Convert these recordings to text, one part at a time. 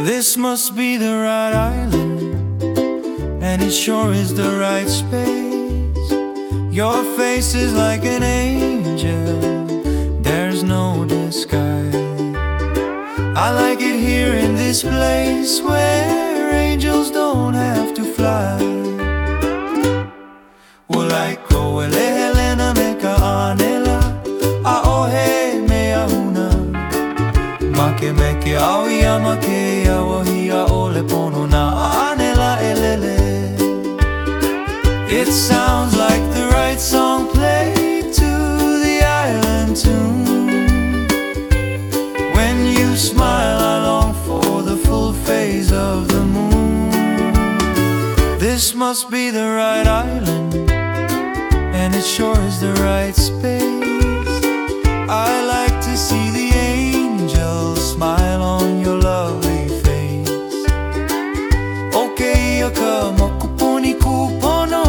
This must be the right island, and it sure is the right space. Your face is like an angel, there's no disguise. I like it here in this place where angels don't have Ke ole pono na anela elele. It sounds like the right song played to the island tune. When you smile, I long for the full phase of the moon. This must be the right island, Kupono,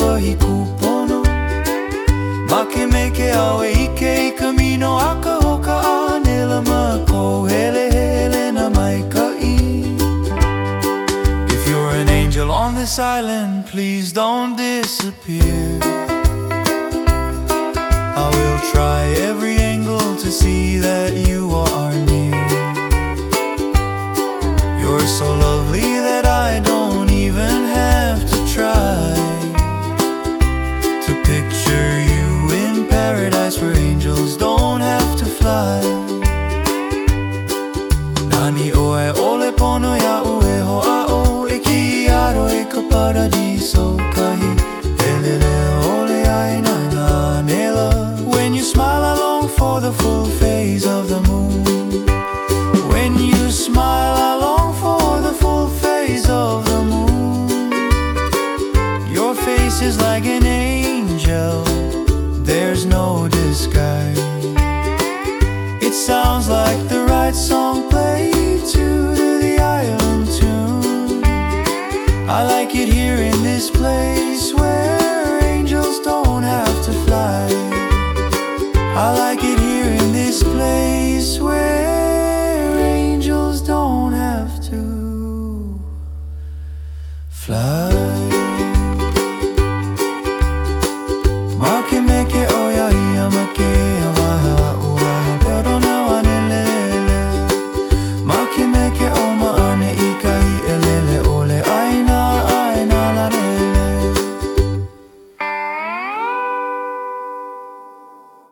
wahi kupono. Ike i hoka hele hele na mai. If you're an angel on this island, please don't disappear. I will try every angle to see that you are near. You're so lovely When you smile, I long for the full phase of the moon. When you smile, I long for the full phase of the moon. Your face is like an angel, there's no disguise. It sounds like the right song played to the island tune. I like it here this place where angels don't have to fly. I like it here in this place where angels don't have to fly.